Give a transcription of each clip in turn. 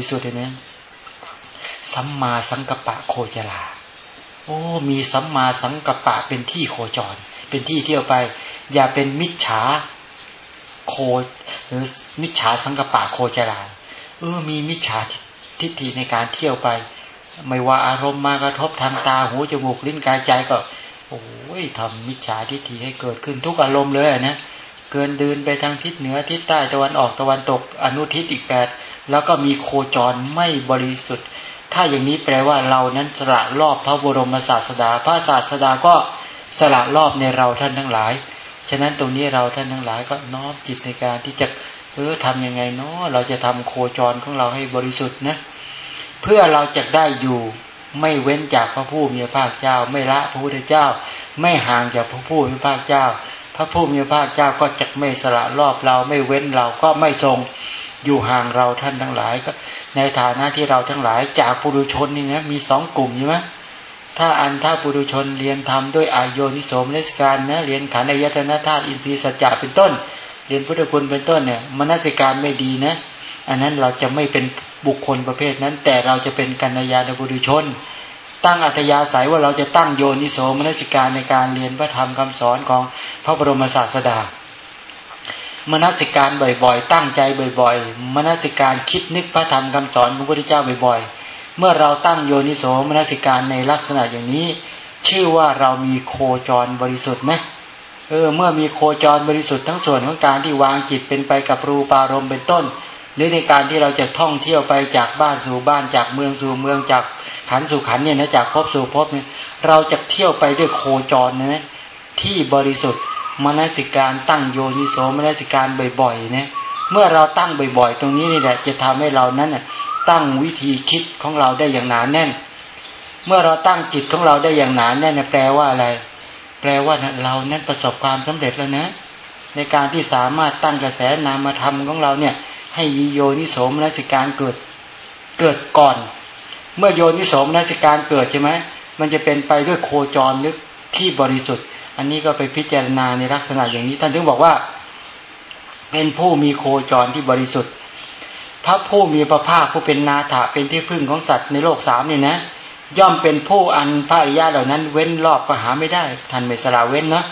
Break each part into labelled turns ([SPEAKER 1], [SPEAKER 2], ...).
[SPEAKER 1] ริสุทธิ์เนี่ยสัมมาสังกัปปะโคจลาโอ้ มีสัมมาสังกัปปะเป็นที่โคจร เป็นที่เที่ยวไป อย่าเป็นมิจฉาโคหรือมิจฉาสังกัปปะโคจลาเออ มีมิจฉาทิฏฐิในการเที่ยวไป ไม่ว่าอารมณ์มากระทบทางตาหูจมูกลิ้นกายใจก็ โอ้ยทำมิจฉาทิฏฐิให้เกิดขึ้นทุกอารมณ์เลยนะเกินเดินไปทางทิศเหนือทิศใต้ตะวันออกตะวันตกอนุทิศอีกแปด แล้วก็มีโคจรไม่บริสุทธิ์ ถ้าอย่างนี้แปลว่าเรานั้นสละรอบพระบรมศาสดา พระศาสดาก็สละรอบในเราท่านทั้งหลาย ฉะนั้นตรงนี้เราท่านทั้งหลายก็น้อมจิตในการที่จะเออทำยังไงเนาะเราจะทำโคจรของเราให้บริสุทธิ์นะ เพื่อเราจะได้อยู่ไม่เว้นจากพระผู้มีพระภาคเจ้า ไม่ละพระพุทธเจ้า ไม่ห่างจากพระผู้มีพระภาคเจ้า พระผู้มีพระภาคเจ้าก็จะไม่สละรอบเราไม่เว้นเราก็ไม่ทรง อยู่ห่างเราท่านทั้งหลายก็ ในฐานะที่เราทั้งหลายจากปุถุชนนี่นะมีสองกลุ่มใช่ไหมถ้าอันถ้าปุถุชนเรียนทำด้วยอายโยนิโสมนสการนะเรียนขันธ์อายตนะธาตุอินทรีย์สัจจะเป็นต้น เรียนพุทธคุณเป็นต้นเนี่ยมนสิการไม่ดีนะ อันนั้นเราจะไม่เป็นบุคคลประเภทนั้น แต่เราจะเป็นกัญญาณบุรุชน ตั้งอัตยาศัยว่าเราจะตั้งโยนิโสมนสิการในการเรียนพระธรรมคำสอนของพระบรมศาสดา มนสิการบ่อยๆ ตั้งใจบ่อยๆ มนสิการคิดนึกพระธรรมคำสอนของพระพุทธเจ้าบ่อยๆ เมื่อเราตั้งโยนิโสมนสิการในลักษณะอย่างนี้ ชื่อว่าเรามีโคจรบริสุทธิ์นะเออเมื่อมีโคจรบริสุทธิ์ทั้งส่วนของการที่วางจิตเป็นไปกับรูปารมณ์เป็นต้น หรือในการที่เราจะท่องเที่ยวไปจากบ้านสู่บ้านจากเมืองสู่เมืองจากขันสู่ขันเนี่ยนะจากภพสู่ภพเนี่ยเราจะเที่ยวไปด้วยโคจรนะที่บริสุทธิ์ มนสิการตั้งโยนิโสมนสิการบ่อยๆนะเมื่อเราตั้งบ่อยๆ ตรงนี้นี่แหละจะทำให้เรานั้นตั้งวิธีคิดของเราได้อย่างหนาแน่น เมื่อเราตั้งจิตของเราได้อย่างหนาแน่นแปลว่าอะไร แปลว่าเรานั้นประสบความสำเร็จแล้วนะ ในการที่สามารถตั้งกระแสนามธรรมของเราเนี่ยให้มีโยนิโสมนสิการเกิดเกิดก่อน เมื่อโยนิโสมนสิการเกิดใช่ไหมมันจะเป็นไปด้วยโคจรลึกที่บริสุทธิ์ อันนี้ก็ไปพิจารณาในลักษณะอย่างนี้ ท่านถึงบอกว่า เป็นผู้มีโคจรที่บริสุทธิ์พระผู้มีพระภาคผู้เป็นนาถาเป็นที่พึ่งของสัตว์ในโลกสามนี่นะย่อมเป็นผู้อันพระอริยะเหล่านั้น เว้นรอบก็หาไม่ได้ท่านไม่สละเว้นนะ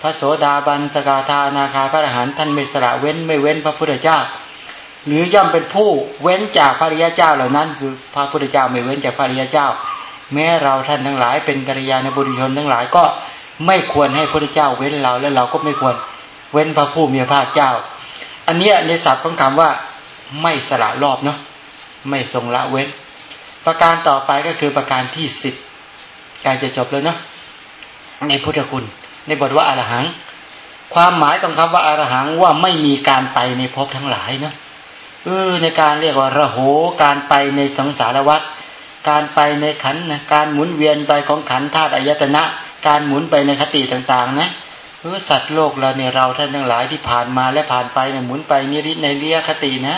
[SPEAKER 1] พระโสดาบันสกาธานาคาพระอรหันต์ท่านไม่สละเว้นไม่เว้นพระพุทธเจ้า หรือย่อมเป็นผู้เว้นจากพระอริยเจ้าเหล่านั้น คือพระพุทธเจ้าไม่เว้นจากพระอริยเจ้า แม้เราท่านทั้งหลายเป็นกัลยาณบุรุชนทั้งหลายก็ ไม่ควรให้พระเจ้าเว้นเรา แล้วเราก็ไม่ควรเว้นพระผู้มีพระเจ้า อันนี้ในศัพท์ของคำว่า ไม่สละรอบเนาะไม่ทรงละเว้น ประการต่อไปก็คือประการที่สิบการจะจบแล้วเนาะในพุทธคุณ ในบทว่าอารหัง ความหมายของคำว่าอารหังว่าไม่มีการไปในภพทั้งหลายเนาะเออในการเรียกว่าระโหการไปในสังสารวัฏการไปในขันนะการหมุนเวียนไปของขันธาตุอายตนะ การหมุนไปในคติต่างๆ นะเออสัตว์โลกเราเนี่ยเราท่านทั้งหลายที่ผ่านมาและผ่านไปเนี่ยหมุนไปนิริในเรียคตินะ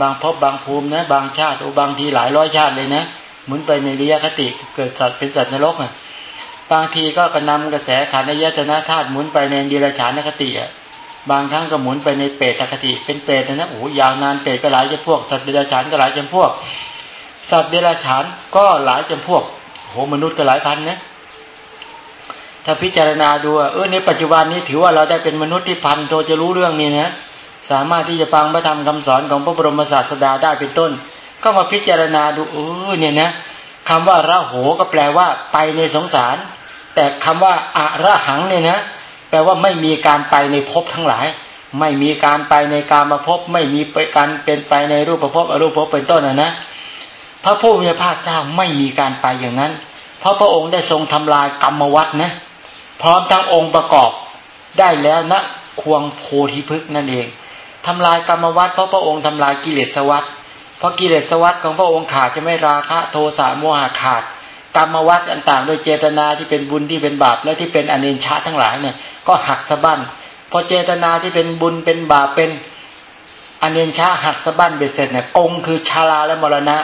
[SPEAKER 1] บางพบบางภูมินะ บางชาติโอบางทีหลายร้อยชาติเลยนะหมุนไปในเรียคติเกิดสัตว์เป็นสัตว์นรกอะบางทีก็กระนำกระแสขันยตนาธาตุหมุนไปในดีรฉานคติอะบางครั้งก็หมุนไปในเปรตคติ เป็นเปรตนะโอ้ยาวนานเปรตก็หลายจำพวก สัตว์เดรัจฉานก็หลายจำพวก สัตว์เดรัจฉานก็หลายจำพวกโหมนุษย์ก็หลายพันนะ ถ้าพิจารณาดูเออในปัจจุบันนี้ถือว่าเราได้เป็นมนุษย์ที่พันโทจะรู้เรื่องนี้นะสามารถที่จะฟังพระธรรมคำสอนของพระบรมศาสดาได้เป็นต้น ก็มาพิจารณาดูเออเนี่ยนะคำว่าระโหก็แปลว่าไปในสงสาร แต่คำว่าอะระหังเนี่ยนะแปลว่าไม่มีการไปในภพทั้งหลาย ไม่มีการไปในการมาพบไม่มีการเป็นไปในรูปประพบอรูปภพเป็นต้นนะนะพระผู้มีพระภาคเจ้าไม่มีการไปอย่างนั้น เพราะพระองค์ได้ทรงทำลายกรรมวัฏนะ พร้อมทั้งองค์ประกอบได้แล้วนะควงโพธิพฤกนั่นเองทำลายกรรมวัฏเพราะพระองค์ทำลายกิเลสวัฏเพราะกิเลสวัฏของพระองค์ขาดจะไม่ราคะโทสะโมหะขาด กรรมวัฏต่างๆโดยเจตนาที่เป็นบุญที่เป็นบาปและที่เป็นอเนชาทั้งหลายเนี่ยก็หักสะบั้นพอเจตนาที่เป็นบุญเป็นบาปเป็นอเนชาหักสะบั้นเบ็ดเสร็จเนี่ยองค์คือชาลาและมรณะ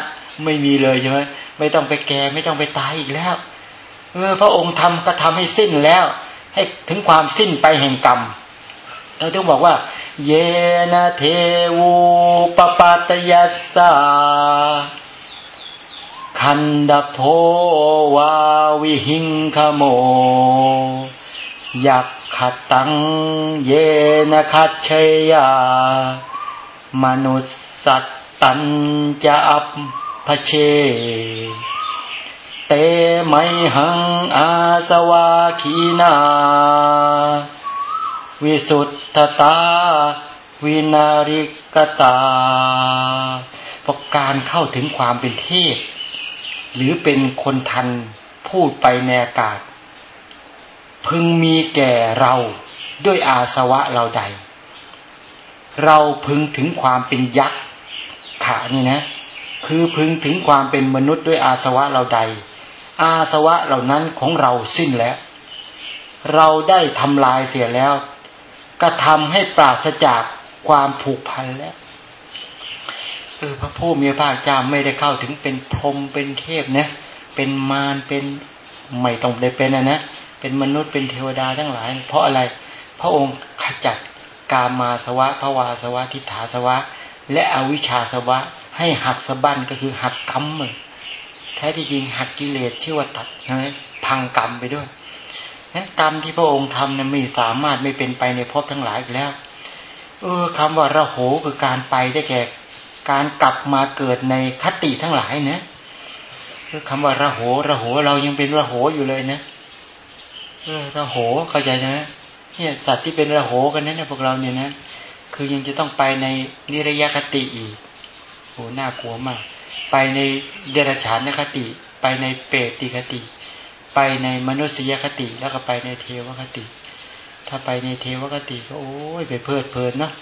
[SPEAKER 1] ไม่มีเลยใช่ไหมไม่ต้องไปแก่ไม่ต้องไปตายอีกแล้ว เออพระองค์ทำก็ทำให้สิ้นแล้ว ให้ถึงความสิ้นไปแห่งกรรมเราต้องบอกว่า เยนะเทวูปปัตยัสสาคันดโพวาวิหิงขโม ยักขัดตังเยนะคัจเชยามนุษสัตตันจะอัปพเช เตไมหังอาสวาคีนา วิสุทธตา วินาริกตาเพราะการเข้าถึงความเป็นเทพ หรือเป็นคนทันพูดไปในอากาศ พึงมีแก่เราด้วยอาสวะเราใด เราพึงถึงความเป็นยักษ์ขานี่นะคือพึงถึงความเป็นมนุษย์ด้วยอาสวะเราใด อาสวะเหล่านั้นของเราสิ้นแล้ว เราได้ทำลายเสียแล้วก็ทำให้ปราศจากความผูกพันแล้วเออพระผู้มีพระเจ้าไม่ได้เข้าถึงเป็นพรหมเป็นเทพนะเป็นมารเป็นไม่ต้องได้เป็นนะนะเป็นมนุษย์เป็นเทวดาทั้งหลาย เพราะอะไรพระองค์ขจัดกามาสวะภวาสวะทิฏฐาสวะ และอวิชชาสวะ ให้หักสะบั้นก็คือหักกรรมเลย แท้ที่จริงหักกิเลสชื่อว่าตัดนะพังกรรมไปด้วยนั้นกรรมที่พระองค์ทำนั้นไม่สามารถไม่เป็นไปในภพทั้งหลายอีกแล้ว เออคำว่าระโหคือการไปได้แก่การกลับมาเกิดในคติทั้งหลายนะคือคำว่าระโหระโหเรายังเป็นระโหอยู่เลยนะเออระโหเข้าใจนะเนี่ยสัตว์ที่เป็นระโหกันนั้นนะพวกเราเนี่ยนะ คือยังจะต้องไปในนิรยคติอีก โหน่ากลัวมาก ไปในเดรัจฉานคติ ไปในเปรติคติ ไปในมนุษยคติ แล้วก็ไปในเทวคติ ถ้าไปในเทวคติก็โอ้ยไปเพลิดเพลินเนาะ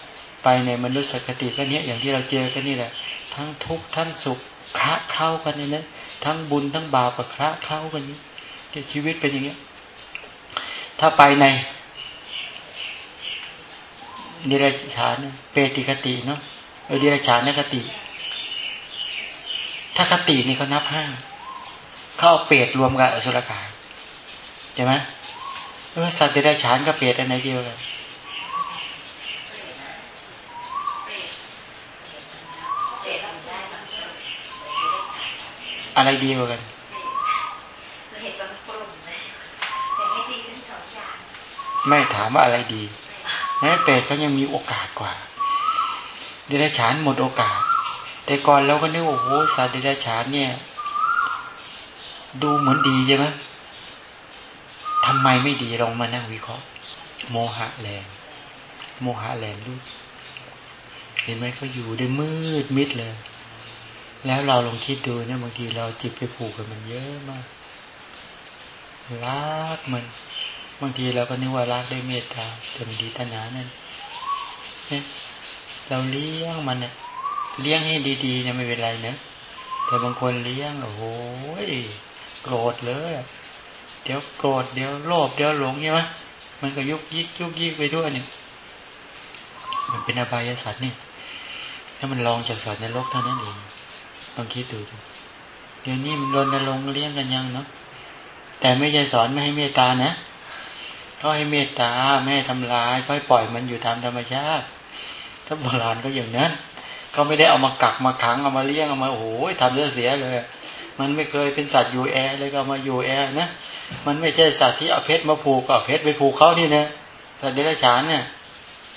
[SPEAKER 1] ไปในมนุษยคติก็เนี้ยอย่างที่เราเจอกันนี่แหละ ทั้งทุกข์ทั้งสุขคะเข้ากันในี่นทั้งบุญทั้งบาปกับคะเข้ากันนี้ชีวิตเป็นอย่างนี้ถ้าไปในเดิเรกชานเปติคติเนาะเออดิเรกชานคติ ถ้าคตินี่เขานับห้าเข้าเปรตรวมกับอสุรกายใช่ไหมเออสัตว์ดิเรกชานกับเปรตอันไหนเดียวกันอะไรดีกว่ากันไม่ถามว่าอะไรดีแม้เปรตเขายังมีโอกาสกว่า เดรัจฉานหมดโอกาส แต่ก่อนเราก็นึกโอ้โหสัตว์เดรัจฉานเนี่ย ดูเหมือนดีใช่ไหมทำไมไม่ดีลองมานั่งวิเคราะห์ โมหะแรงโมหะแรงดูเห็นไหมเขาอยู่ได้มืดมิดเลย แล้วเราลองคิดดูเนี่ยบางทีเราจิตไปผูกกับมันเยอะมากรักมัน บางทีเราก็นึกว่ารักได้เมตตาจนดีตนานั่นเนี่ยเราเลี้ยงมันเนี่ย เลี้ยงให้ดีๆเนี่ยไม่เป็นไรนะแต่บางคนเลี้ยงโอ้โหโกรธเลย เดี๋ยวโกรธเดี๋ยวโลภเดี๋ยวหลงใช่ไหมมันก็ยุกยิกยุกยิกไปทั่วเนี่ยมันเป็นอบายสัตว์นี่ถ้ามันลองจากสัตว์ในโลกเท่านั้นเองลองคิดดูเดี๋ยวนี้มันรณรงค์เลี้ยงกันยังเนาะแต่ไม่ใช่สอนไม่ให้เมตตานะก็ให้เมตตาไม่ให้ทำลายค่อยปล่อยมันอยู่ตามธรรมชาติ ถ้าโบราณก็อย่างนั้น ก็ไม่ได้เอามากักมาขังเอามาเลี้ยงเอามาโอ้ยทำเสียเสียเลย มันไม่เคยเป็นสัตว์อยู่แอร์เลยก็มาอยู่แอร์นะมันไม่ใช่สัตว์ที่เอาเพชรมาผูกก็เอาเพชรไปผูกเขานี่นะสัตว์เดรัจฉานเนี่ย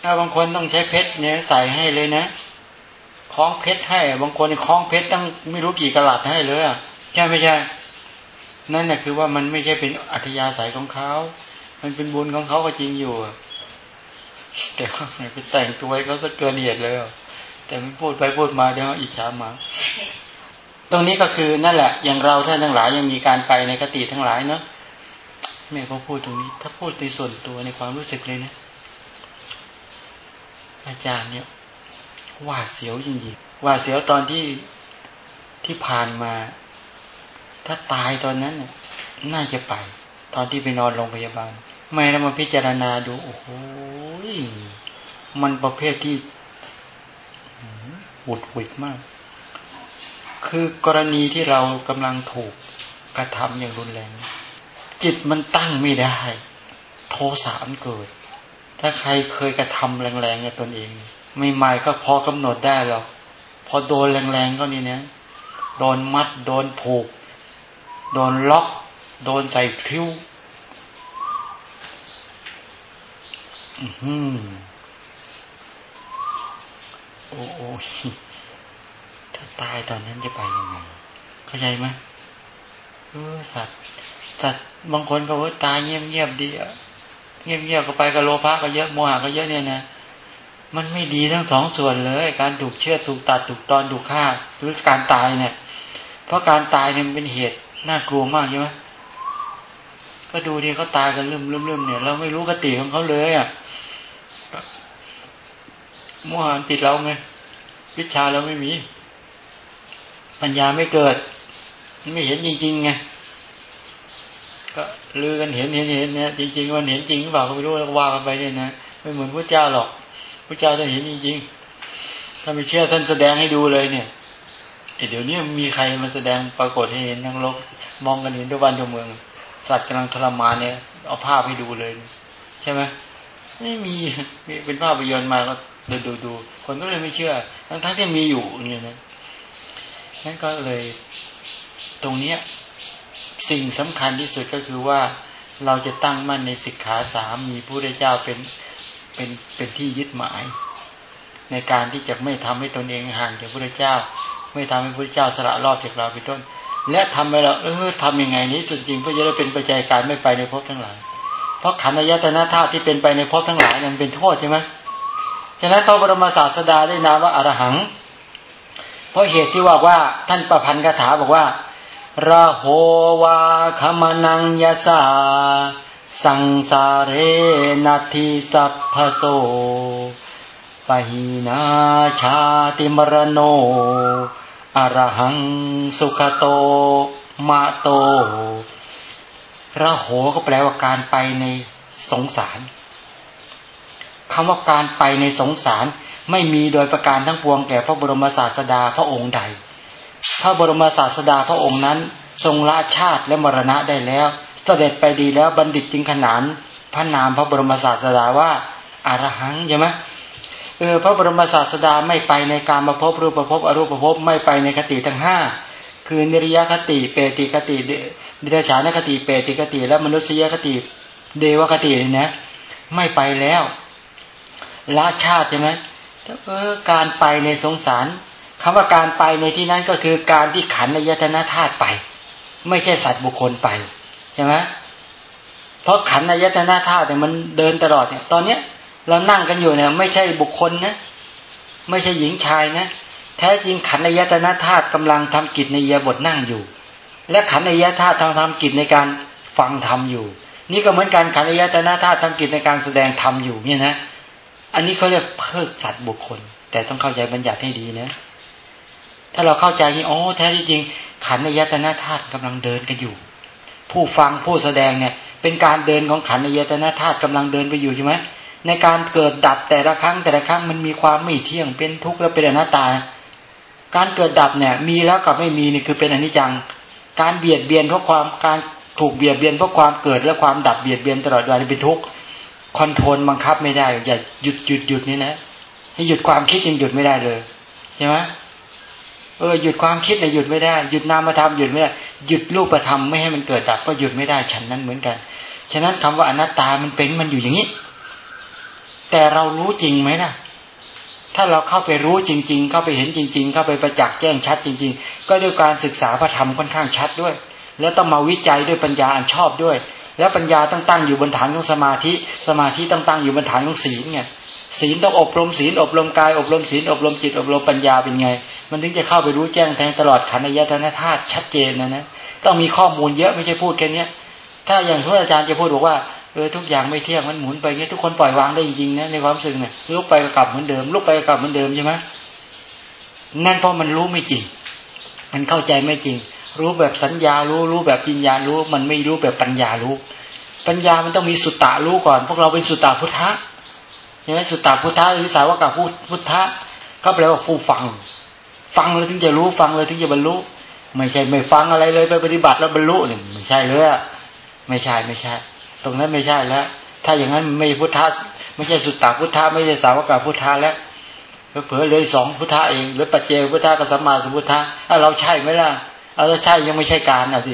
[SPEAKER 1] ถ้าบางคนต้องใช้เพชรเนี่ยใส่ให้เลยนะคล้องเพชรให้บางคนคล้องเพชรตั้งไม่รู้กี่กะลัดให้เลยใช่ไม่ใช่ นั่นเนี่ยคือว่ามันไม่ใช่เป็นอัธยาศัยของเขา มันเป็นบุญของเขาก็จริงอยู่ แต่เขาไปแต่งตัวเขาสะเกินเหตุเลย แต่ไม่พูดไปพูดมาเดี๋ยวอิจฉามา ตรงนี้ก็คือนั่นแหละ อย่างเราท่านทั้งหลายยังมีการไปในกติทั้งหลายเนาะแม่เขาพูดตรงนี้ ถ้าพูดในส่วนตัวในความรู้สึกเลยนะอาจารย์เนี่ยว่าเสียวจริงๆว่าเสียวตอนที่ที่ผ่านมา ถ้าตายตอนนั้นน่าจะไป ตอนที่ไปนอนโรงพยาบาล ไม่แล้วมาพิจารณาดูโอ้โหมันประเภทที่ หุดหุดมาก คือกรณีที่เรากำลังถูกกระทำอย่างรุนแรง จิตมันตั้งไม่ได้ โทสะมันเกิด ถ้าใครเคยกระทำแรงๆกับตนเองไม่ใหม่ก็พอกำหนดได้หรอกพอโดนแรงๆก็นี่นะโดนมัด โดนผูก โดนล็อก โดนใส่คิ้ว อืม โอ้โหถ้าตายตอนนั้นจะไปยังไง เข้าใจไหมเออสัตว์สัตว์บางคนก็ว่าตายเงียบเงียบดีอะเงียบเงียบก็ไปกับโลภะก็เยอะโมหะก็เยอะเนี่ยนะมันไม่ดีทั้งสองส่วนเลย การถูกเชื่อถูกตัดถูกตอนถูกฆ่าหรือการตายเนี่ย เพราะการตายเนี่ยมันเป็นเหตุน่ากลัวมากใช่ไหมก็ดูดีเขาตายกันลืมลืมลืมเนี่ย เราไม่รู้กติของเขาเลยอะ โมหะติดเราไงวิชาเราไม่มี ปัญญาไม่เกิด ไม่เห็นจริงๆไงก็ลือกันเห็นเห็นเห็นเนี่ยจริงๆมันเห็นจริงหรือเปล่าก็ไม่รู้วว่ากันไปเนี่ยนะไม่เหมือนพระเจ้าหรอกพระเจ้าท่านเห็นจริงๆถ้าไม่เชื่อท่านแสดงให้ดูเลยเนี่ยเดี๋ยวนี้มีใครมาแสดงปรากฏให้เห็นทั้งโลกมองกันเห็นทุกวันทุกเมือง สัตว์กำลังทรมานเนี่ยเอาภาพให้ดูเลย ใช่ไหมไม่มีเป็นภาพยนตร์มาก็ ดูดูดูคนก็เลยไม่เชื่อ ทั้งทั้งที่มีอยู่เนี่ยนะนั่นก็เลยตรงเนี้ยสิ่งสำคัญที่สุดก็คือว่าเราจะตั้งมั่นในสิกขาสามมีพระเจ้าเป็นเป็นเป็นที่ยึดหมาย ในการที่จะไม่ทำให้ตนเองห่างจากพระเจ้า ไม่ทำให้พระเจ้าสละรอบจากเราเป็นต้น และทำให้เราเออทำยังไงนี้สุดจริงเพื่อจะได้เป็นปัจจัยการไม่ไปในภพทั้งหลาย เพราะขันธ์ยตนาธาตุที่เป็นไปในภพทั้งหลายนั้นเป็นโทษใช่ไหม ฉะนั้นพระบรมศาสดาได้นามว่าอรหัง เพราะเหตุที่ว่าว่าท่านประพันธ์คาถาบอกว่าระโหวาขมานังยาสาสังสาเรนัติสัพพโสปหินาชาติมรโนอรหังสุขโตมาโตระโหก็แปลว่าการไปในสงสาร คำว่าการไปในสงสารไม่มีโดยประการทั้งปวงแก่พระบรมศาสดาพระองค์ใด พระบรมศาสดาพระองค์นั้น ทรงละชาติและมรณะได้แล้ว เสด็จไปดีแล้วบัณฑิตจึงขนานพระนามพระบรมศาสดาว่าอารหังใช่ไหมเออพระบรมศาสดาไม่ไปในการมาพบรูปภพอรูปภพไม่ไปในคติทั้งห้าคือนิริยคติเปติคติเดรัจฉานคติเปติคติ และมนุษยคติเดวคติเนี่ยนะไม่ไปแล้ว ละชาติใช่ไหมเออการไปในสงสารคำว่าการไปในที่นั้นก็คือการที่ขันในยตนาธาตุไป ไม่ใช่สัตว์บุคคลไปใช่ไหมเพราะขันในยตนาธาตุเนี่ยมันเดินตลอดเนี่ย ตอนเนี้ยเรานั่งกันอยู่เนี่ย ไม่ใช่บุคคลนะไม่ใช่หญิงชายนะแท้จริงขันในยตนาธาตุกำลังทำกิจในยาบทนั่งอยู่ และขันในยธาตุทำทำกิจในการฟังธรรมอยู่ นี่ก็เหมือนการขันในยตนาธาตุทำกิจในการแสดงธรรมอยู่เนี่ยนะ อันนี้เขาเรียกเพิกสัตว์บุคคล แต่ต้องเข้าใจบัญญัติให้ดีนะ ถ้าเราเข้าใจนี่โอ้แท้ที่จริง ขันในยตนาธาตุกำลังเดินกันอยู่ ผู้ฟังผู้แสดงเนี่ย เป็นการเดินของขันในยตนาธาตุกำลังเดินไปอยู่ใช่ไหมในการเกิดดับแต่ละครั้งแต่ละครั้งมันมีความไม่เที่ยงเป็นทุกข์และเป็นอนัตตา การเกิดดับเนี่ย มีแล้วกับไม่มีนี่คือเป็นอนิจจัง การเบียดเบียนเพราะความการถูกเบียดเบียนเพราะความเกิดและความดับเบียดเบียนตลอดเวลาเป็นทุกข์ คอนโทรลบังคับไม่ได้ อย่าหยุดหยุดหยุดนี่นะให้หยุดความคิดยังหยุดไม่ได้เลยใช่ไหมเออหยุดความคิดเนี่ยหยุดไม่ได้หยุดนามธรรมหยุดไม่ได้หยุดรูปธรรมไม่ให้มันเกิดดับก็หยุดไม่ได้ฉันนั้นเหมือนกัน ฉะนั้นคำว่าอนัตตามันเป็นมันอยู่อย่างนี้ แต่เรารู้จริงไหมนะถ้าเราเข้าไปรู้จริง ๆ เข้าไปเห็นจริง ๆ เข้าไปประจักษ์แจ้งชัดจริง ๆ ก็ด้วยการศึกษาพระธรรมค่อนข้างชัดด้วย แล้วต้องมาวิจัยด้วยปัญญาอันชอบด้วย แล้วปัญญาตั้งตั้งอยู่บนฐานของสมาธิ สมาธิตั้งตั้งอยู่บนฐานของศีลไงศีลต้องอบรมศีลอบรมกายอบรมศีลอบรมจิตอบรมปัญญาเป็นไง มันถึงจะเข้าไปรู้แจ้งแทงตลอดขันธ์ยตนาธาตุชัดเจนนะนะต้องมีข้อมูลเยอะไม่ใช่พูดแค่นี้ถ้าอย่างที่อาจารย์จะพูดบอกว่าเออทุกอย่างไม่เที่ยงมันหมุนไปเงี้ยทุกคนปล่อยวางได้จริงๆนะในความสึกเนี่ยลุกไปกลับเหมือนเดิมลุกไปกลับเหมือนเดิมใช่ไหมนั่นเพราะมันรู้ไม่จริง มันเข้าใจไม่จริง รู้แบบสัญญารู้รู้แบบปัญญารู้ มันไม่รู้แบบปัญญารู้ ปัญญามันต้องมีสุตตะรู้ก่อน พวกเราเป็นสุตตะพุทธะใช่ไหมสุตตาพุทธะหรือสาวกพุพุทธะก็แปลว่าผู้ฟัง ฟังแล้วถึงจะรู้ฟังเลยถึงจะบรรลุไม่ใช่ไม่ฟังอะไรเลยไปปฏิบัติแล้วบรรลุเนี่ยไม่ใช่เลยไม่ใช่ไม่ใช่ ตรงนั้นไม่ใช่แล้ว ถ้าอย่างนั้นไม่พุทธะไม่ใช่สุตตาพุทธะไม่ใช่สาวกาพุทธะแล้วเผลอเลยสองพุทธะเองหรือปัจเจกพุทธะกับสัมมาสัมพุทธะเราใช่ไหมล่ะ เอาถ้าใช่ยังไม่ใช่การอะสิ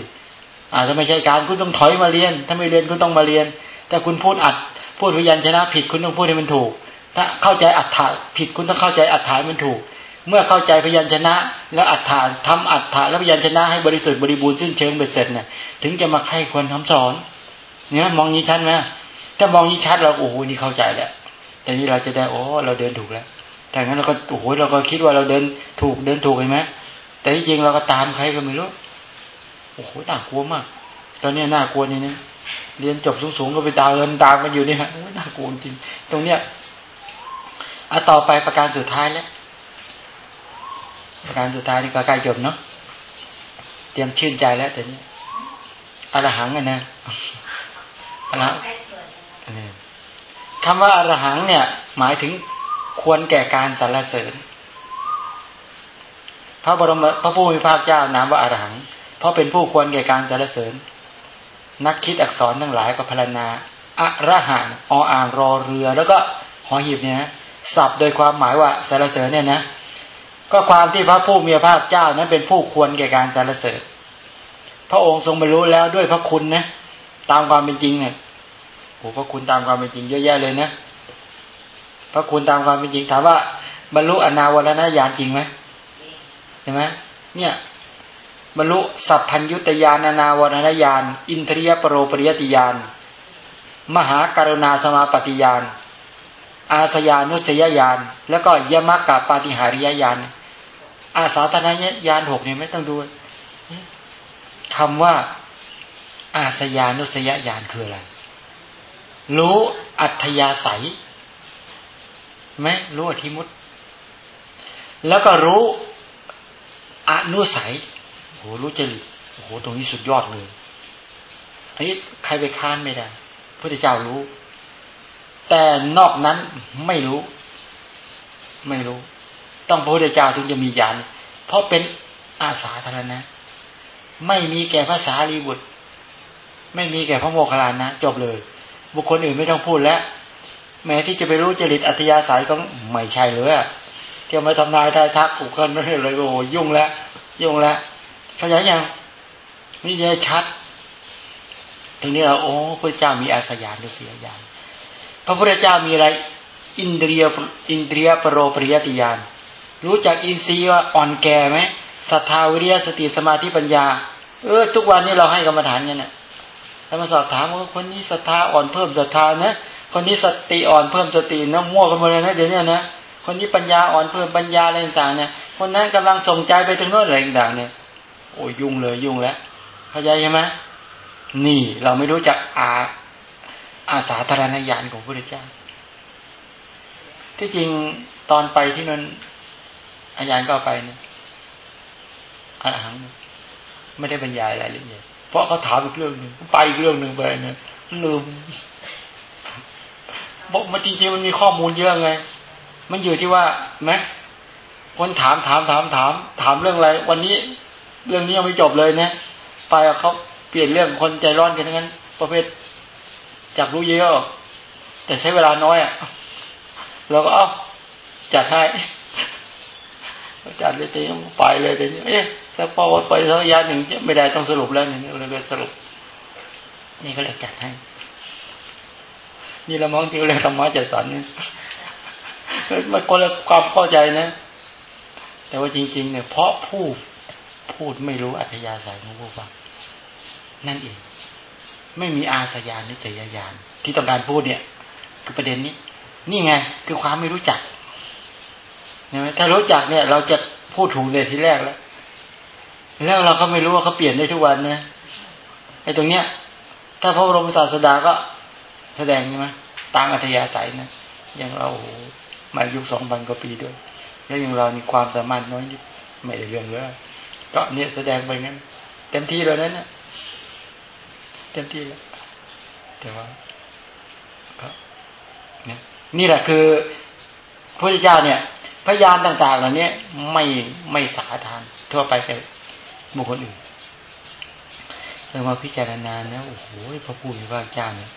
[SPEAKER 1] อ่าถ้าไม่ใช่การคุณต้องถอยมาเรียน ถ้าไม่เรียนคุณต้องมาเรียน แต่คุณพูดอัด พูดพยัญชนะผิดคุณต้องพูดให้มันถูก ถ้าเข้าใจอัดถาผิดคุณต้องเข้าใจอัดถามันถูก เมื่อเข้าใจพยัญชนะ แล้วอัดถาทำอัดถาแล้วพยัญชนะให้บริสุทธิ์บริบูรณ์สิ้นเชิงเบ็ดเสร็จเนี่ยถึงจะมาให้ควรคำสอนเนี่ยมองนี้ชัดไหมถ้ามองนี้ชัดเราโอ้โหนี่เข้าใจแล้วแต่นี้เราจะได้โอ้เราเดินถูกแล้วแต่งั้นเราก็โอ้โหเราก็คิดว่าเราเดินถูกเดินถูกเห็นไหม แต่ที่จริงเราก็ตามใครก็ไม่รู้โอ้โหน่ากลัวมาก ตอนนี้น่ากลัวนี่นะเรียนจบสูงๆก็ไปตามเงินตามกันอยู่นี่ฮะน่ากลัวจริง ตรงเนี้ยอะต่อไปประการสุดท้ายแล้วประการสุดท้ายนี่ก็ใกล้จบเนาะเตรียมชื่นใจแล้วแต่นี้อรหังอะนะอรหังคำว่าอรหังเนี่ย หมายถึงควรแก่การสรรเสริญพ ระบรมพระผู้มีพระเจ้านามว่าอรหัง เพราะเป็นผู้ควรแก่การสรรเสริญ นักคิดอักษรทั้งหลายก็พรรณนาอะระหันออ่างรอเรือ แล้วก็หอหีบเนี่ยสับโดยความหมายว่าสรรเสริญเนี่ยนะ ก็ความที่พระผู้มีพระเจ้านั้นเป็นผู้ควรแก่การสรรเสริญ พระองค์ทรงบรรลุแล้วด้วยพระคุณนะตามความเป็นจริงเนี่ยโอ้พระคุณตามความเป็นจริงเยอะแยะเลยนะพระคุณตามความเป็นจริงถามว่าบรรลุอนาวรณญาณจริงไหม ห็นไหมเนี่ยบรรลุสัพพัญยุตยานอนาวรณญาณ อินทรียปรโรปริยติญาณมหาการุณาสมาปฏิญาณอาสยานุสยญาณ แล้วก็ยมกะปาฏิหาริยญาณ อาสาธนญาณหกเนี่ยไม่ต้องดูคำว่า อาสยานุสยญาณคืออะไร รู้อัธยาศัยไหมรู้อธิมุตแล้วก็รู้ อนุสัยโหรู้จริตโอ้โหตรงนี้สุดยอดเลยอันนี้ใครไปค้านไม่ได้พระเจ้ารู้ แต่นอกนั้นไม่รู้ ไม่รู้ ต้องพระพุทธเจ้าถึงจะมีญาณเพราะเป็นอาสาธารณะไม่มีแก่ภาษาลีบุตร ไม่มีแก่พระโมคคัลลานะจบเลย บุคคลอื่นไม่ต้องพูดแล้ว แม้ที่จะไปรู้จริตอัธยาศัยก็ไม่ใช่เลยอะเกี่ยวมาทำนายทายทักกูกันไม่เลยโอ้ยุ่งแล้ว ยุ่งแล้วเข้าใจยังนี่จะชัดตรงนี้เราโอ้พระเจ้ามีอาสยานหรือเสียยานพระพุทธเจ้ามีอะไร อินเดียอินเดียปรโรปริยติยานรู้จักอินทรีย์ว่าอ่อนแก่ไหมศรัทธาวิริยสติสมาธิปัญญา เออ ทุกวันนี้เราให้กรรมฐานกันเนี่ยถ้ามาสอบถามว่าคนนี้ศรัทธาอ่อนเพิ่มศรัทธานะคนนี้สติอ่อนเพิ่มสตินะมั่วกันหมดเลยนะเดี๋ยวนี้นะคนนี้ปัญญาอ่อนเพิ่มปัญญาอะไรต่างเนี่ย คนนั้นกำลังส่งใจไปถึงโน้นอะไรต่างเนี่ย โอ้ยุ่งเลยยุ่งแล้วเข้าใจใช่ไหมนี่เราไม่รู้จักอาอาสาธารณญาณของพระพุทธเจ้า ที่จริงตอนไปที่นั้นอาจารย์ก็ไปเนี่ยอาหังไม่ได้บรรยายอะไรเลย เพราะเขาถามอีกเรื่องหนึ่งไปอีกเรื่องหนึ่งไปเนี่ยลืมบอกมันจริงๆมันมีข้อมูลเยอะไง มันอยู่ที่ว่าไหม คนถามถามถามถาม ถามเรื่องอะไร วันนี้เรื่องนี้ยังไม่จบเลยนะไปเขาเปลี่ยนเรื่องคนใจร้อนกันงั้น ประเภทจับรู้เยอะ แต่ใช้เวลาน้อยอะเราก็เอ้าจัดให้จัดเลยตีไปเลยแต่เอ๊ะสักพอไปสักยาหนึ่งไม่ได้ต้องสรุปแล้วนี่เลยสรุป นี่ก็เลยจัดให้นี่เรามองที่เรียกธรรมะจัดสรรเนี่ยมันคนละความเข้าใจนะ แต่ว่าจริง ๆ เนี่ย เพราะผู้พูดไม่รู้อัธยาศัยของผู้ฟังนั่นเอง ไม่มีอาสยานนิสัยญาณที่ต้องการพูดเนี่ย คือประเด็นนี้ นี่ไง คือความไม่รู้จักเนไหมถ้ารู้จักเนี่ย เราจะพูดถูกเลยทีแรกแล้ว แล้วเราก็ไม่รู้ว่าเขาเปลี่ยนได้ทุกวันนะไอ้ตรงเนี้ย ถ้าพระบรมศาสดาก็แสดงใช่ไหมตามอัธยาศัยนะอย่างเรามายุคสองพันกว่าปีด้วย แล้วอย่างเรามีความสามารถน้อยนิดไม่ได้เรื่องเลยก็เนี่ยแสดงไปงั้น เต็มที่เลยนั้นนะเต็มที่แล้วแต่ว่าก็เนี่ยนี่แหละคือพระเจ้าเนี่ย พยานต่างๆเหล่านี้ไม่ไม่สาทานทั่วไปแก่บุคคลอื่นเรามาพิจารณาเนี่ยโอ้โหพระผู้มีพระเจ้าเนี่ย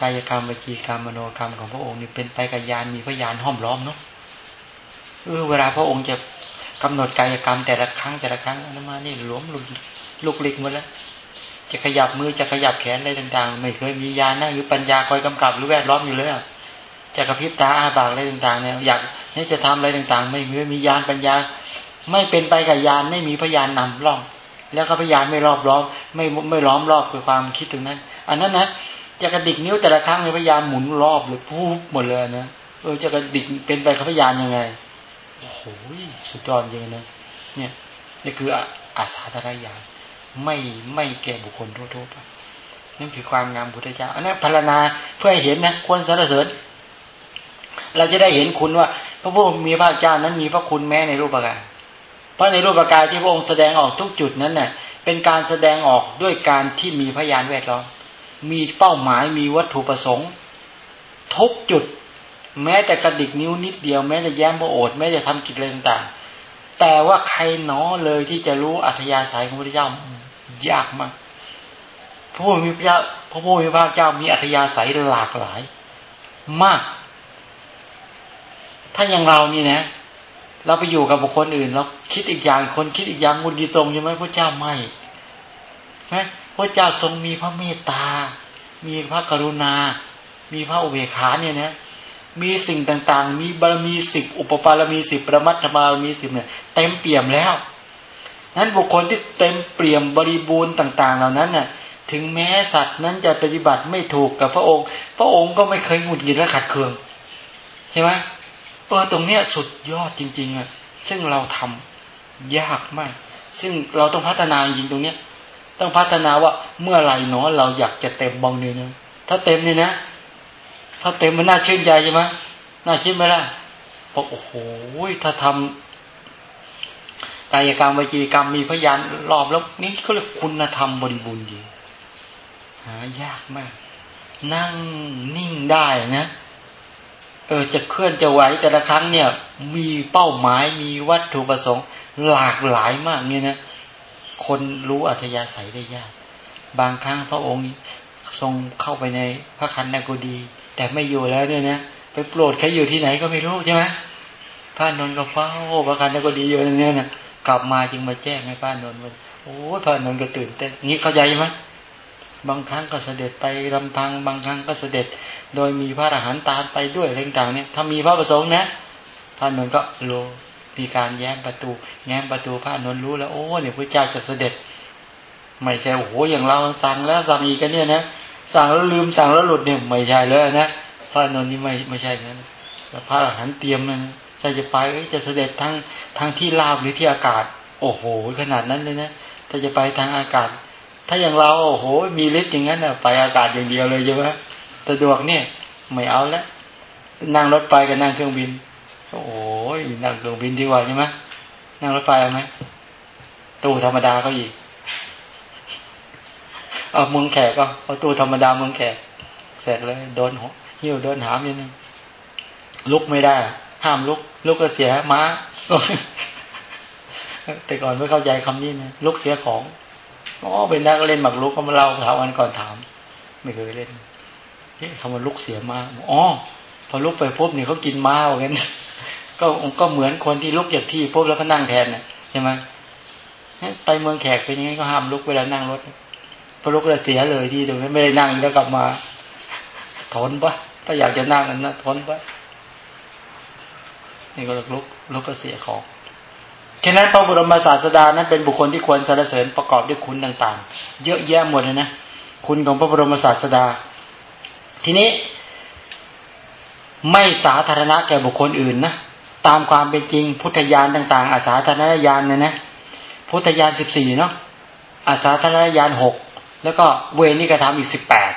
[SPEAKER 1] กายกรรมวิจีกรรมมโนกรรมของพระองค์นี่เป็นไปกับยานมีพยานห้อมล้อมเนาะ เออเวลาพระองค์จะกำหนดกายกรรมแต่ละครั้งแต่ละครั้งนั่นมานี่หลวมลุกลุกลิกหมดแล้วจะขยับมือจะขยับแขนอะไรต่างๆ ไม่เคยมียานนะหรือปัญญาคอยกำกับหรือแวดล้อมอยู่เลยจะกระพริบตาอาปากอะไรต่างๆเนี่ยอยากให้จะทำอะไรต่างๆ ไม่มีมียานปัญญา ไม่เป็นไปกับยานไม่มีพยานนำร่อง แล้วก็พยานไม่รอบล้อมไม่ไม่ล้อมรอบคือความคิดตรงนั้น อันนั้นนะจะกระดิกนิ้วแต่ละครั้งในพยานหมุนรอบเลยพูบหมดเลยนะเออจะกระดิกเป็นไปกับพยานยังไง โอ้โหสุดยอดจริงนะเนี่ยนี่คืออาสาตระยาไม่ไม่แก่บุคคลทั่วๆไปนั่นคือความงามพุทธเจ้าอันนั้นพารณาเพื่อให้เห็นนะควรสรรเสริญ เราจะได้เห็นคุณว่า พระพุทธมีพระเจ้านั้นมีพระคุณแม้ในรูปกายเพราะในรูปกายที่พระองค์แสดงออกทุกจุดนั้นเน่ยเป็นการแสดงออกด้วยการที่มีพยานแวดล้อมมีเป้าหมายมีวัตถุประสงค์ ทุกจุด แม้แต่กระดิกนิ้วนิดเดียวแม้แต่แย้มพระโอษแม้จะทำกิจอะไรต่างๆ แต่ว่าใครหนอเลยที่จะรู้อัธยาศัยของพระเจ้ายากมากพระผู้มีพระเจ้าพระผู้มีพระเจ้ามีอัธยาศัยหลากหลาย มาก ถ้าอย่างเรานี่นะ เราไปอยู่กับบุคคลอื่น เราคิดอีกอย่างคนคิดอีกอย่างมุนดีตรงใช่ไหมพระเจ้าไม่ไหมพระเจ้าทรงมีพระเมตตา มีพระกรุณา มีพระอุเบกขาเนี่ยนะ มีสิ่งต่างๆ มีบารมีสิบอุปปารมีสิบประมัตถบารมีสิบเนี่ยเต็มเปี่ยมแล้วนั้นบุคคลที่เต็มเปี่ยมบริบูรณ์ต่าง ๆ เหล่านั้นน่ะ ถึงแม้สัตว์นั้นจะปฏิบัติไม่ถูกกับพระองค์ พระองค์ก็ไม่เคยหงุดหงิดและขัดเคือง ใช่ไหมเออตรงเนี้ยสุดยอดจริง ๆอะซึ่งเราทำยากมาก ซึ่งเราต้องพัฒนาจริงตรงเนี้ย ต้องพัฒนาว่าเมื่อไหร่เนาะเราอยากจะเต็มบางเนื้อถ้าเต็มเนี่ยนะ ถ้าเต็มมันน่าชื่นใจใช่ไหมน่าชื่นไหมล่ะเพราะโอ้โหถ้าทำกายกรรมวิจีกรรมมีพยานรอบแล้วนี่เขาเรียกคุณธรรมบริบูรณ์ดีหายากมาก นั่งนิ่งได้นะเออจะเคลื่อนจะไหวแต่ละครั้งเนี่ย มีเป้าหมายมีวัตถุประสงค์ หลากหลายมากเนี่ยนะคนรู้อัธยาศัยได้ยาก บางครั้งพระองค์ทรงเข้าไปในพระคันนกุดี แต่ไม่อยู่แล้วเนี่ยนะไปโปรดใครอยู่ที่ไหนก็ไม่รู้ใช่ไหมพระนนท์ก็เฝ้าพระคันนากุดีอยู่เนี่ยนะกลับมาจึงมาแจ้งให้พระนนท์ว่าโอ้พระนนท์ก็ตื่นเต้นงี้เข้าใจไหมบางครั้งก็เสด็จไปลำพัง บางครั้งก็เสด็จ โดยมีพระอรหันต์ตามไปด้วยอะไรต่างเนี่ยถ้ามีพระประสงค์นะพระนนท์ก็โลมีการแย้มประตู แง้มประตูพระนนรู้แล้วโอ้เนี่ยพระเจ้าจะเสด็จ ไม่ใช่โอ้โหอย่างเราสั่งแล้วสั่งอีกกันเนี่ยนะ สั่งแล้วลืมสั่งแล้วหลุดเนี่ยไม่ใช่เลยนะพระอานนท์นี่ไม่ไม่ใช่นั้นแล้วพระอรหันต์เตรียมนะใจะไปจะเสด็จทั้งทั้งที่ราบหรือที่อากาศ โอ้โห ขนาดนั้นเลยนะถ้าจะไปทางอากาศ ถ้าอย่างเราโอ้โห มีฤทธิ์อย่างนั้นนะไปอากาศอย่างเดียวเลยใช่ไหมสะดวกเนี่ย ไม่เอาแล้วนั่งรถไปกับนั่งเครื่องบิน โอ้ยนั่งเครื่องบินดีกว่าใช่ไหมนั่งรถไฟเอาไหมตู้ธรรมดาก็อีก เอาเมืองแขกก็เอาตู้ธรรมดาเมืองแขกเสร็จเลยโดนหิ้วโดนหามอย่างนึงลุกไม่ได้ ห้ามลุก ลุกก็เสียม้าแต่ก่อนไม่เข้าใจคำนี้นะลุกเสียของอ๋อเป็นนักเล่นหมากลุกก็มาเล่าถามวันก่อนถาม ไม่เคยเล่นเฮ้ยคำว่าลุกเสียม้าอ๋อพอลุกไปปุ๊บเนี่ยเขากินม้าเหมือนกันก็ก็เหมือนคนที่ลุกจากที่ปุ๊บแล้วก็นั่งแทนเนี่ยใช่ไหมไปเมืองแขกเป็นยังไงก็ห้ามลุกเวลานั่งรถ พอลุกแล้วเสียเลยที่ตรงนี้ไม่ได้นั่งแล้วกลับมา ทนปะถ้าอยากจะนั่งนั้นนะทนปะนี่ก็ลุกลุกก็เสียของฉะนั้นพระบรมศาสดานั้นเป็นบุคคลที่ควรสรรเสริญประกอบด้วยคุณต่าง ๆ เยอะแยะหมดเลยนะคุณของพระบรมศาสดา ทีนี้ ไม่สาธารณะแก่บุคคลอื่นนะตามความเป็นจริง พุทธญาณต่าง ๆ อาสาธนญาณเนี่ยนะ พุทธญาณสิบสี่เนาะอาสาธนญาณหก แล้วก็เวนิกระทำอีกสิบแปด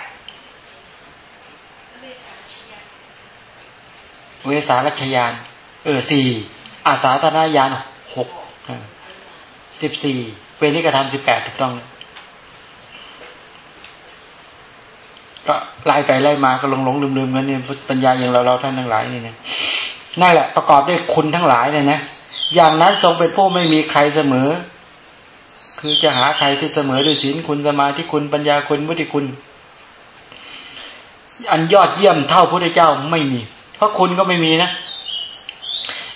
[SPEAKER 1] เวสารัชยาน เออสี่อาสาธนญาณหกสิบสี่เวนิกระทำสิบแปดถูกต้อง ก็ไล่ไปไล่มาก็หลงหลงลืมลืมกันเนี่ยปัญญาอย่างเราเราท่านทั้งหลายนี่เนี่ยนั่นแหละประกอบด้วยคุณทั้งหลายเนี่ยนะอย่างนั้นทรงเป็นผู้ไม่มีใครเสมอ คือจะหาใครที่เสมอด้วยศีลคุณสมาธิคุณปัญญาคุณมุติคุณ อันยอดเยี่ยมเท่าพระเจ้าไม่มี เพราะคุณก็ไม่มีนะ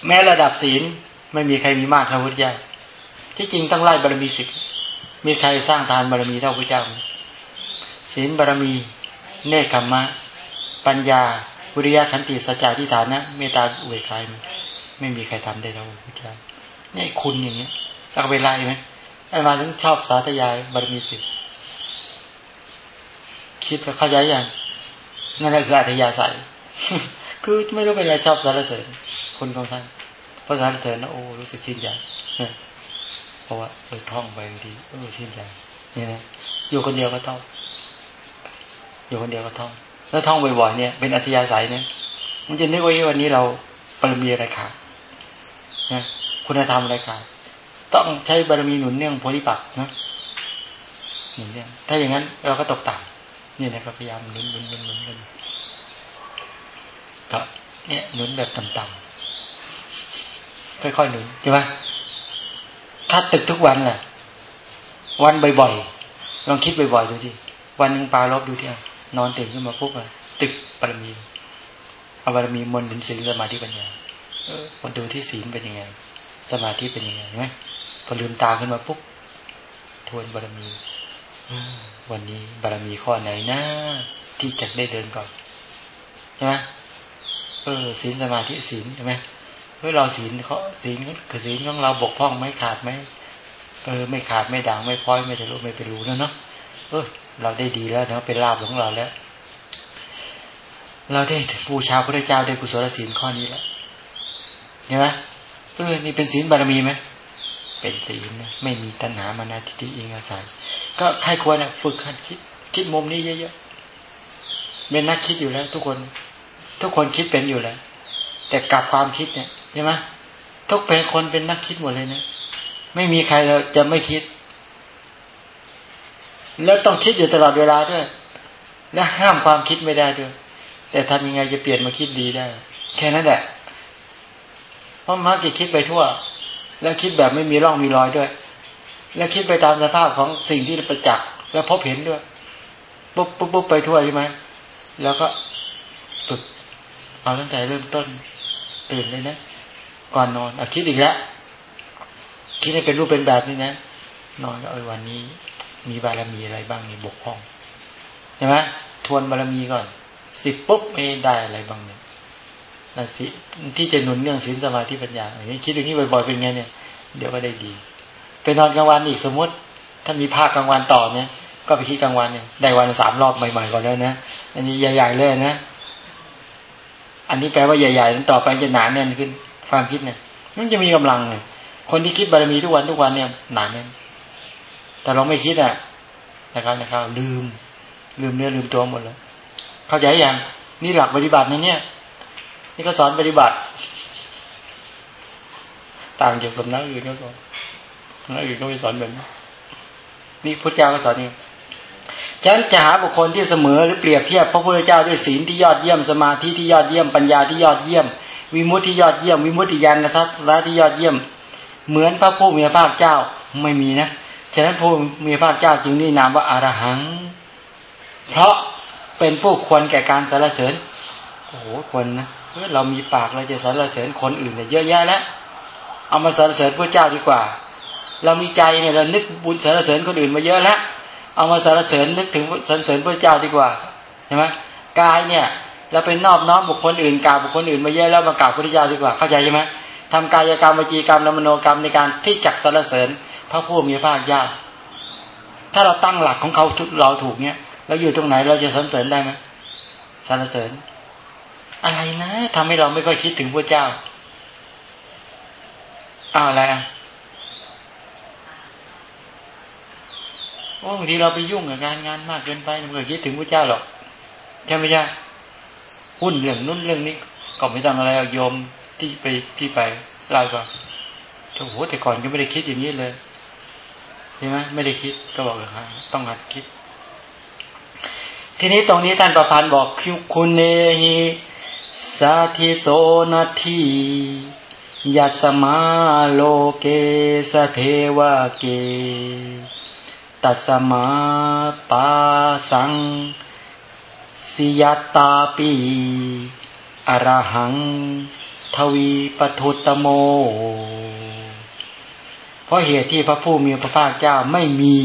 [SPEAKER 1] แม้ระดับศีลไม่มีใครมีมากเท่าพระเจ้า ที่จริงต้องไล่บารมีสิบมีใครสร้างทานบารมีเท่าพระเจ้า ศีลบารมี เนคขมะ ปัญญาวิริยะขันติสัจจะทิฏฐานะเมตตาอุเบกขาไม่มีใครทำได้เท่าพระเจ้านี่คุณอย่างเงี้ยเราไปไล่ไหม ไอ้มาถึงชอบสาธยายบารมีสิคิดเข้าใจอย่างนั่นแหละคืออัธยาศัยคือไม่รู้เป็นอะไรชอบสารเสริญคนของท่านพระสารเสริญนะโอ้รู้สึกชื่นใจเพราะว่าเออท่องไปดีเออชื่นใจเนี่ยนะอยู่คนเดียวก็ท่อง อยู่คนเดียวก็ท่อง แล้วท่องบ่อยๆเนี่ยเป็นอัธยาศัยเนี่ยมันจะนึกว่าวันนี้เราปรมีอะไรขาดนะคุณธรรมอะไรขาด ต้องใช้บารมีหนุนเนื่องโพธิปักนะหนุนเนื่องถ้าอย่างนั้นเราก็ตกต่ำนี่นะครับพยายามหนุนหนุนหนุนหนุนกันก็เนี่ยหนุนแบบต่ำๆค่อยๆหนุนใช่ไหมถ้าตึกทุกวันแหละวันบ่อยๆลองคิดบ่อยๆดูทีวันหนึ่งปลาลบดูที่นอนตื่นขึ้นมาปุ๊บอะตึกปรมีเอาบารมีมนถึงศีลสมาธิปัญญาเออมาดูที่ศีลเป็นยังไง สมาธิเป็นยังไงไหม พอลืมตาขึ้นมาปุ๊บทวนบารมีวันนี้บารมีข้อไหนนะที่จะได้เดินก่อนใช่ไหมเออศีลสมาธิศีลใช่ไหมเฮ้ยเราศีลเขาศีลคือศีลของเราบกพร่องไม่ขาดไหมเออ ไม่ขาดไม่ด่างไม่พ้อยไม่ทะลุไม่ไปรู้นะเนาะเออ เราได้ดีแล้วเนาะเป็นลาบของเราแล้ว เราได้บูชาพระเจ้าได้กุศลศีลข้อนี้แล้วเห็นไหมเออนี่เป็นศีลบารมีไหม เป็นศีลนะไม่มีตัณหามานาทิฏฐิอิงอาศัย ก็ใครควรนะฝึกหัดคิด คิดมุมนี้เยอะๆเป็นนักคิดอยู่แล้ว ทุกคน ทุกคนคิดเป็นอยู่แล้ว แต่กลับความคิดเนี่ยใช่ไหมทุกเป็นคนเป็นนักคิดหมดเลยนะไม่มีใครจะไม่คิด แล้วต้องคิดอยู่ตลอดเวลาด้วยและห้ามความคิดไม่ได้ด้วย แต่ทำยังไงจะเปลี่ยนมาคิดดีได้ แค่นั้นแหละเพราะมักจะคิดไปทั่ว แล้วคิดแบบไม่มีร่องมีรอยด้วย แล้วคิดไปตามสภาพของสิ่งที่ประจักษ์แล้วพบเห็นด้วยปุ๊บปุ๊บปุ๊บไปทั่วใช่ไหมแล้วก็ฝึกเอาตั้งแต่เริ่มต้นตื่นเลยนะก่อนนอนอคิดอีกแล้วคิดให้เป็นรูปเป็นแบบนี้นะนอนก็เออวันนี้ มีบารมีอะไรบ้างมีบกพร่องใช่ไหมทวนบารมีก่อนสิบปุ๊บไม่ได้อะไรบ้างเนี่ย นั่นสิที่จะหนุนเรื่องศีลสมาธิปัญญาอย่างนี้คิดอย่างนี้บ่อยๆเป็นไงเนี่ย เดี๋ยวก็ได้ดี ไปนอนกลางวันอีกสมมติ ถ้ามีภาคกลางวันต่อเนี่ย ก็ไปคิดกลางวันเนี่ยได้วันสามรอบใหม่ๆก่อนแล้วนะอันนี้ใหญ่ๆเลยนะ อันนี้แปลว่าใหญ่ๆต่อไปจะหนาแน่นขึ้นความคิดเนี่ย มันจะมีกำลังเนี่ยคนที่คิดบารมีทุกวันทุกวันเนี่ยหนาแน่นแต่เราไม่คิดอะนะครับนะครับ ลืม ลืมเนื้อลืมตัวหมดเลยเข้าใจยังนี่หลักปฏิบัตินะเนี่ย นี่ก็สอนปฏิบัติ ต่างจากสำนักอื่นก็สอนแล้วอื่นก็ไม่สอนแบบนี้นี่พุทธเจ้าก็สอนนี่ฉันจะหาบุคคลที่เสมอหรือเปรียบเทียบพระพุทธเจ้าด้วยศีลที่ยอดเยี่ยมสมาธิที่ยอดเยี่ยมปัญญาที่ยอดเยี่ยม วิมุตติที่ยอดเยี่ยม วิมุตติญาณทัศนะที่ยอดเยี่ยม เหมือนพระผู้มีพระภาคเจ้าไม่มีนะฉะนั้นผู้มีพระภาคเจ้าจึงนี่นามว่าอารหัง เพราะเป็นผู้ควรแก่การสรรเสริญ โอ้โหคนนะ เรามีปากเราจะสรรเสริญคนอื่นเนี่ยเยอะแยะแล้วเอามาสรรเสริญพระเจ้าดีกว่า เรามีใจเนี่ยเรานึกบุญสรรเสริญคนอื่นมาเยอะแล้วเอามาสรรเสริญนึกถึงสรรเสริญพระเจ้าดีกว่าใช่ไหมกายเนี่ยเราไปนอบน้อมบุคคลอื่นกล่าวบุคคลอื่นมาเยอะแล้วมากล่าวพระเจ้าดีกว่าเข้าใจใช่ไหมทำกายกรรมวิจีกรรมและมโนกรรมในการที่จักสรรเสริญพระผู้มีพระภาคเจ้าถ้าเราตั้งหลักของเขาเราถูกเนี่ยเราอยู่ตรงไหนเราจะสรรเสริญได้ไหมสรรเสริญ อะไรนะทำให้เราไม่ค่อยคิดถึงพระเจ้าอ้าวอะไรอะบางทีเราไปยุ่งกับงานงานมากเกินไปมันก็คิดถึงพระเจ้าหรอกใช่ไหมจ๊ะหุ้นเรื่องนู้นเรื่องนี้ก็ไม่ต้องอะไรโยมที่ไปที่ไปเล่าก่อนโอ้โหแต่ก่อนก็ไม่ได้คิดอย่างนี้เลยใช่ไหมไม่ได้คิดก็บอกเลยครับต้องหัดคิด ทีนี้ตรงนี้ท่านประพันธ์บอกคุณเนหิ สาธิโสนาทียัสมาโลเกสเทวเก ตัสมาปาสังสิยตาปีอรหัง ทวีปทุตโม เพราะเหตุที่พระผู้มีพระภาคเจ้าไม่มี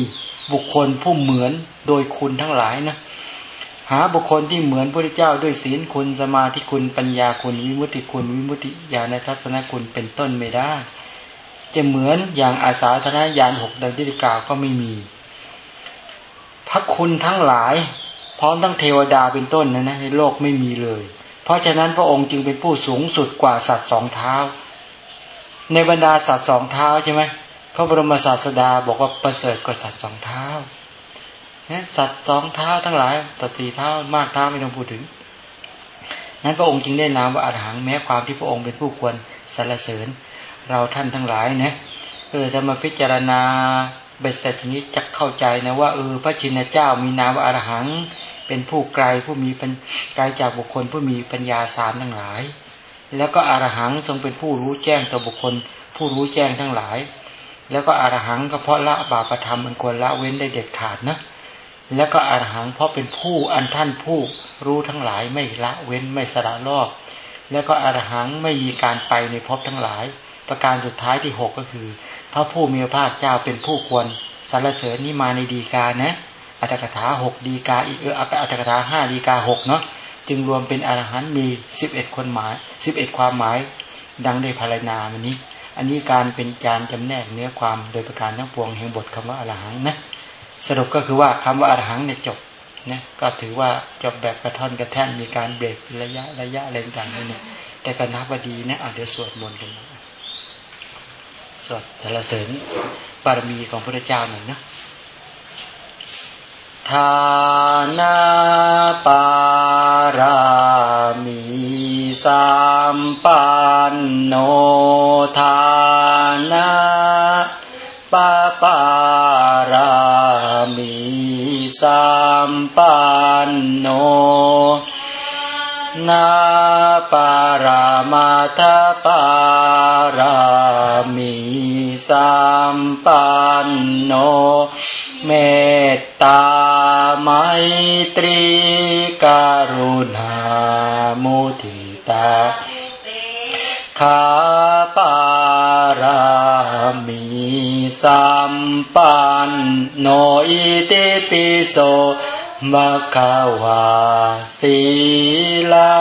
[SPEAKER 1] บุคคลผู้เหมือนโดยคุณทั้งหลายนะ หาบุคคลที่เหมือนพระเจ้าด้วยศีลคุณสมาธิคุณปัญญาคุณ วิมุติคุณ วิมุติญาณทัศนคุณเป็นต้นไม่ได้ จะเหมือนอย่างอาสาธนญาณหกดังที่กล่าวก็ไม่มี พระคุณทั้งหลาย พร้อมทั้งเทวดาเป็นต้นนะนะในโลกไม่มีเลย เพราะฉะนั้นพระองค์จึงเป็นผู้สูงสุดกว่าสัตว์สองเท้า ในบรรดาสัตว์สองเท้าใช่ไหมพระบรมศาสดาบอกว่าประเสริฐกว่าสัตว์สองเท้า สัตว์สองเท้าทั้งหลายตตีเท้ามากเท้าไม่ต้องพูดถึง นั้นพระองค์จึงได้นามว่าอาหังแม้ความที่พระองค์เป็นผู้ควรสรรเสริญ เราท่านทั้งหลายนะเออจะมาพิจารณาเบ็ดเสร็จนี้จะเข้าใจนะว่าเออพระชินเจ้ามีนามว่าอาหัง เป็นผู้ไกลผู้มีเป็นไกลจากบุคคลผู้มีปัญญาสามทั้งหลาย แล้วก็อรหังทรงเป็นผู้รู้แจ้งต่อบุคคล ผู้รู้แจ้งทั้งหลาย แล้วก็อรหังก็เพราะละบาปธรรมมันควรละเว้นได้เด็ดขาดนะ แล้วก็อรหังเพราะเป็นผู้อันท่านผู้รู้ทั้งหลายไม่ละเว้นไม่สละรอบ แล้วก็อรหังไม่มีการไปในภพทั้งหลาย ประการสุดท้ายที่หกก็คือ พระผู้มีพระภาคเจ้าเป็นผู้ควรสรรเสริญนี่มาในดีกานะอัตถกถาหกดีกาอีกเอออัตถกถาห้าดีกาหกเนาะจึงรวมเป็นอรหันต์มีสิบเอ็ดคนหมายสิบเอ็ดความหมาย ดังได้พารณามันนี้ อันนี้การเป็นการจำแนกเนื้อความโดยประการทั้งปวงแห่งบทคำว่าอรหังนะ สรุปก็คือว่าคำว่าอรหังเนี่ยจบนะก็ถือว่าจบแบบกระท่อนกระแท่นมีการเบรกระยะระยะอะไรต่างๆนี่แต่ก็นับว่าดีนะอาจจะสวดมนต์กันสวดสรรเสริญบารมีของพระเจ้าหน่อยนะทานาปารามีสามปันโนทานาปาปา สามปันโนนาปารามาทปารามีสามปันโน เมตตาไมตรีการุณามุทิตาขาปารามี สัมปันโนอิติปิโสมะขาวาสีลา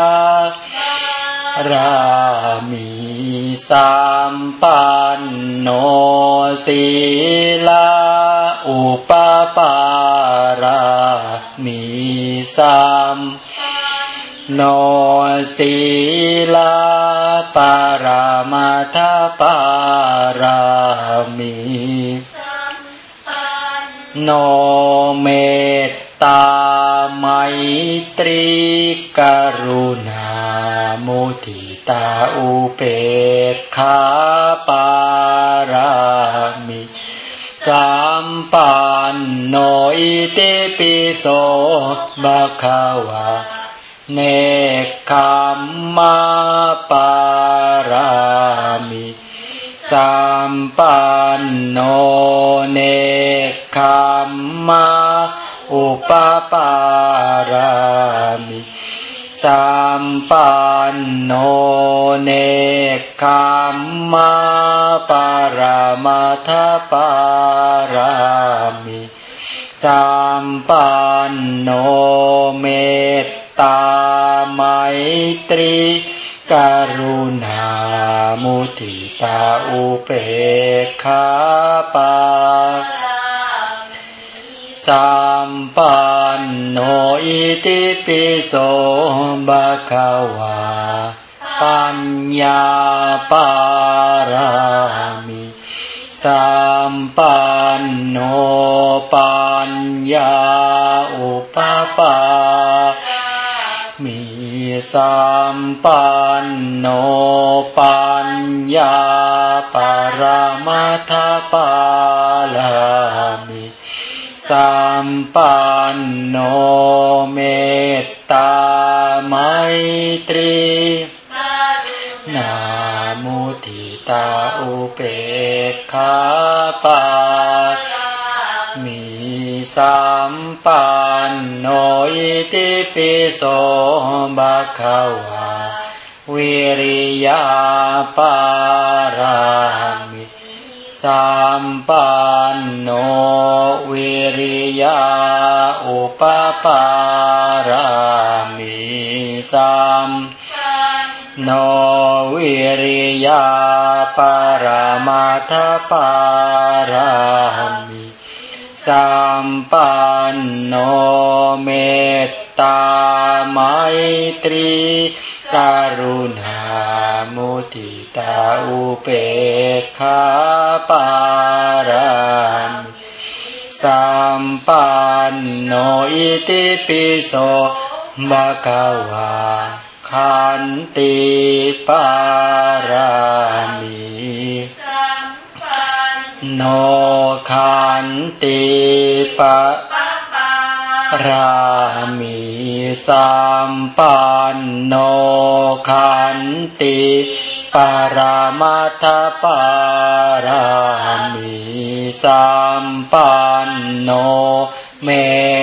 [SPEAKER 1] รามีสัมปันโนสีลาอุปปารามีสัมโนสีลาปารามาทปารามี โนเมตตาไมตรีกรุณามุทิตาอุเปกขาปารามิสัมปันโนอิติปิโสบะคาวาเนคขมมาปารามิสัมปันโนเน มมาอุปปารามิสัมปันโนเนคขมมาปารามาทปารามิสัมปันโนเมตตาไมตรีกรุณามุติตาอุเปกขาปา สัมปันโนอิติปิโสบะคะวาปัญญาปารามิสัมปันโนปัญญาอุปปามีสัมปันโนปัญญาปารามาทปาลามิ สัมปันโนเมตตาไมตรีนามุทิตาอุเปกขาปามีสัมปันโนอิติปิโสบะคะวาวิริยาปารามิ สัมปันโนวิริยาอุปปารามิสัมโนวิริยาปารมาทปารามิสัมปันโนเมตตาไมตรีกรุณามุติตาอุเป กขาปารามิสัมปันโนอิติปิโสมะกวาขันติปารามิโนขันติปะรามิสัมปันโนขันติ ปารามัทปารามิสัมปันโน เม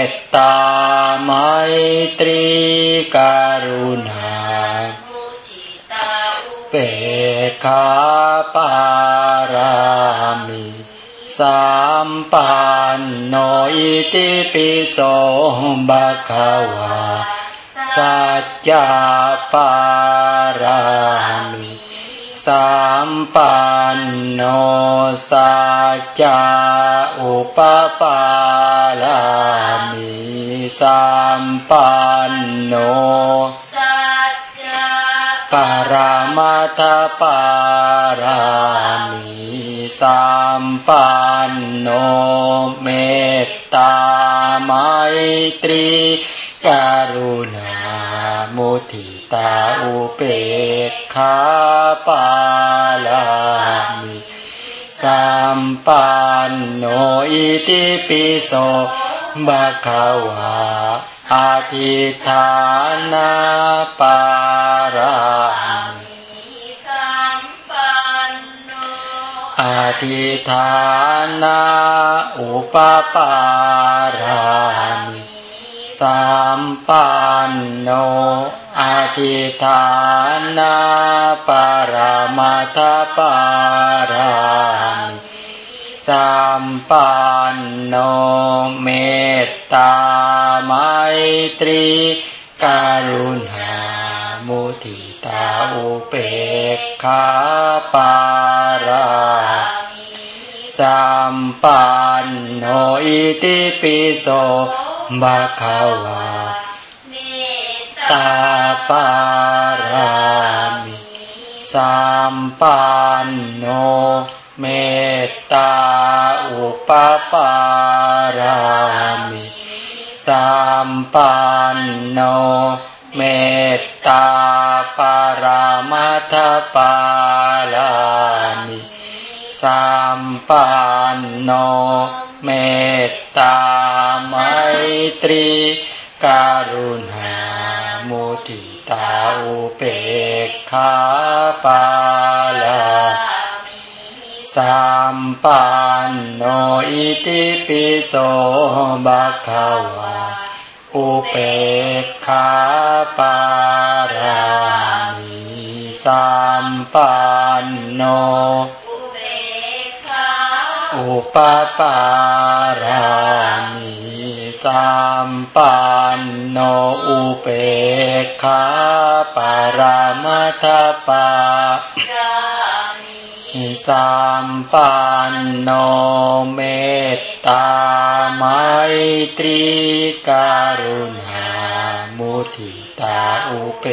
[SPEAKER 1] ตตาไมตรีกรุณาเปคาปารามิสัมปันโนอิติปิโสบะคะวาสัจจปารามิ สัมปันโนสัจจอุปปาลามิสัมปันโนสัจจปารามาทปารามิสัมปันโนเมตตาไมตรีกรุณามุทิ ตาอุเปกขาปาลามิสัมปันโนอิติปิโสบะคะวาอาทิธานาปารามิสัมปันโนอาทิธานาอุปปารามิสัมปันโน อาทิธานาปารามาทปารามิสัมปันโนเมตตาไมตรีกรุณามุทิตาอุเปกขาปาราสัมปันโนอิติปิโสบะคะวา ตาปารามิสัมปันโนเมตตาอุปปารามิสัมปันโนเมตตาปารามาทปาลามิสัมปันโนเมตตาไมตรีการุณา ตาอุเปกขาปาลาสัมปันโนอิติปิโสบะคะวาอุเปกขาปารามิสัมปันโนอุปปารามิ สัมปันโนอุเปกขาปารามัทปาสัมปันโนเมตตาไมตรีการุณามุทิตาอุเป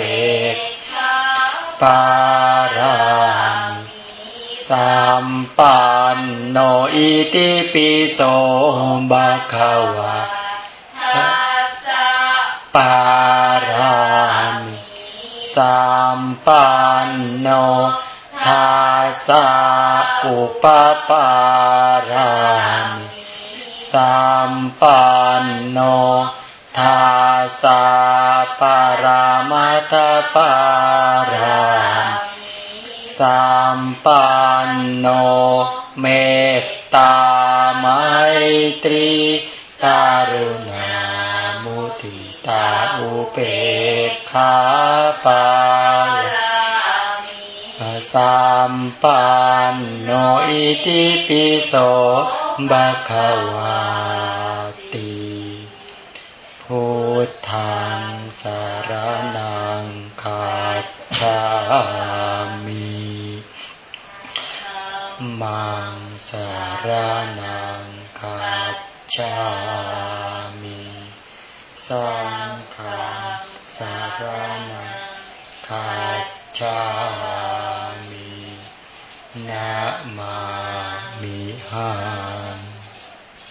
[SPEAKER 1] กปารามิสัมปันโนอิติปิโสบะคะวะ ปารามิสัมปันโนทาสะอุปปารามิสัมปันโนทาสะปารามาตปารามิสัมปันโนเมตตาไมตรีกตารุณ ตาอุเปกขาปาสัมปันโนอิติปิโสบะคะวาติพุทธังสารนังคัจฉามิมังสารนังคัจฉามิ สังฆสารนังคัจามินะมามิหา